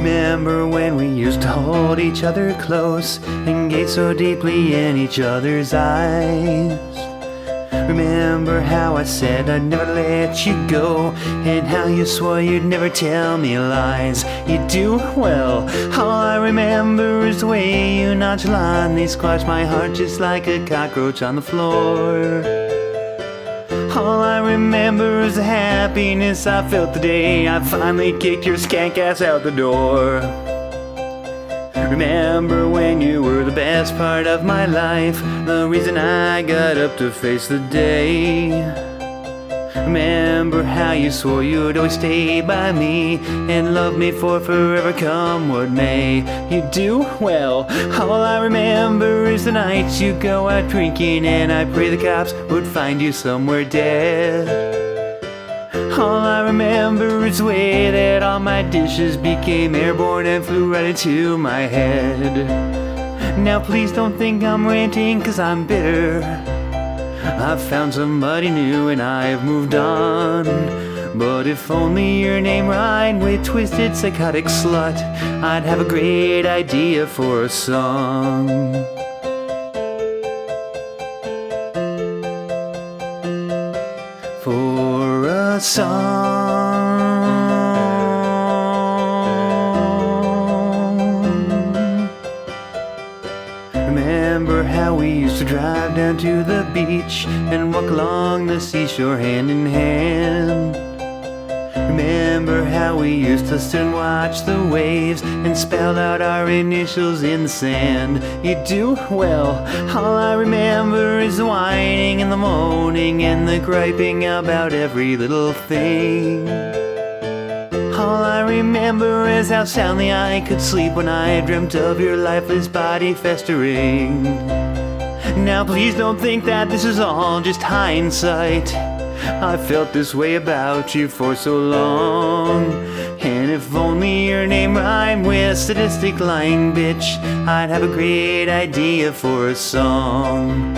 Remember when we used to hold each other close and gaze so deeply in each other's eyes? Remember how I said I'd never let you go, and how you swore you'd never tell me lies. You do well. All I remember is the way you nonchalantly squashed my heart just like a cockroach on the floor. All I remember is the happiness I felt the day I finally kicked your skank ass out the door. Remember when you were the best part of my life, the reason I got up to face the day. Remember how you swore you'd always stay by me and love me for forever, come what may. You do well. All I remember is the nights you go out drinking, and I pray the cops would find you somewhere dead. All I remember is the way that all my dishes became airborne and flew right into my head. Now please don't think I'm ranting, cause I'm bitter. I've found somebody new and I've moved on. But if only your name rhymed with twisted psychotic slut, I'd have a great idea for a song. For a song. Down to the beach and walk along the seashore hand in hand. Remember how we used to sit and watch the waves and spell out our initials in the sand. You do well. All I remember is the whining in the moaning and the griping about every little thing. All I remember is how soundly I could sleep when I dreamt of your lifeless body festering. Now please don't think that this is all just hindsight. I felt this way about you for so long. And if only your name rhymed with sadistic lying bitch, I'd have a great idea for a song.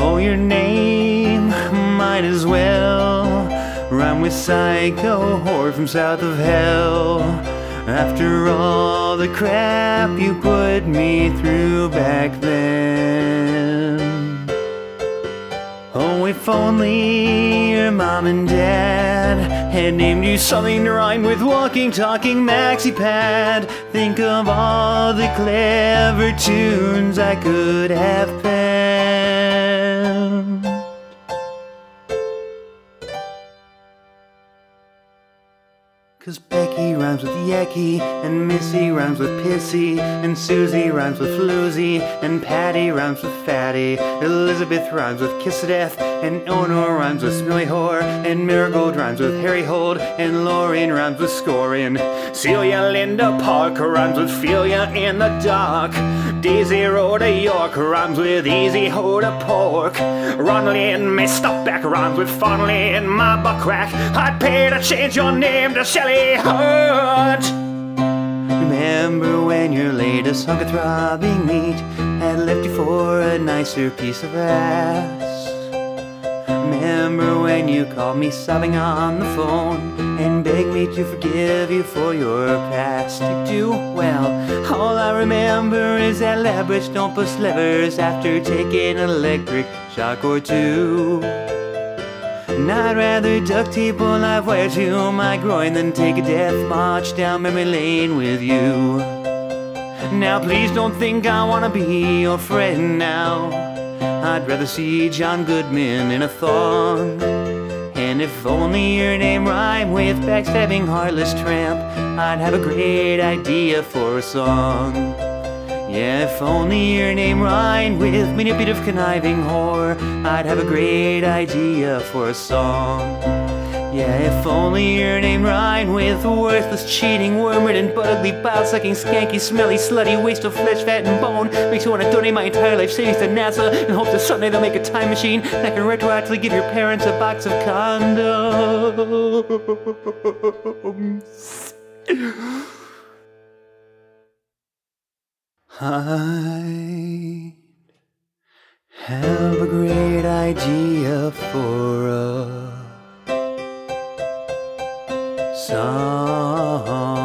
Oh, your name might as well rhyme with psycho whore from south of hell. After all the crap you put me through back then. Oh, if only your mom and dad had named you something to rhyme with walking, talking, maxi pad. Think of all the clever tunes I could have penned. Cause Becky rhymes with Yeki, and Missy rhymes with Pissy, and Susie rhymes with Floozy, and Patty rhymes with Fatty. Elizabeth rhymes with Kiss Death, and Eleanor rhymes with Smelly Whore, and Marigold rhymes with Harry Hold, and Lauren rhymes with Scoring. Celia Linda Parker rhymes with Filia in the Dark. Daisy Rhoda York rhymes with Easy Hoda Pork. Ronley Mr. Beck rhymes with Fondly and my butt crack. I'd pay to change your name to Shelley Hurt. Remember when your latest hunk of throbbing meat had left you for a nicer piece of ass? Remember when you called me sobbing on the phone and begged me to forgive you for your past? You do well. All I remember is that lavish don't push levers after taking an electric shock or two. And I'd rather duct tape a live wire to my groin than take a death march down memory lane with you. Now please don't think I wanna be your friend now. I'd rather see John Goodman in a thong. And if only your name rhymed with backstabbing heartless tramp, I'd have a great idea for a song. Yeah, if only your name rhymed with manipulative conniving whore, I'd have a great idea for a song. Yeah, if only your name rhymed with worthless, cheating, worm-ridden, but ugly, bile-sucking, skanky, smelly, slutty waste of flesh, fat, and bone. Makes you want to donate my entire life savings to NASA in hopes that someday they'll make a time machine that can retroactively give your parents a box of condoms. I have a great idea for song.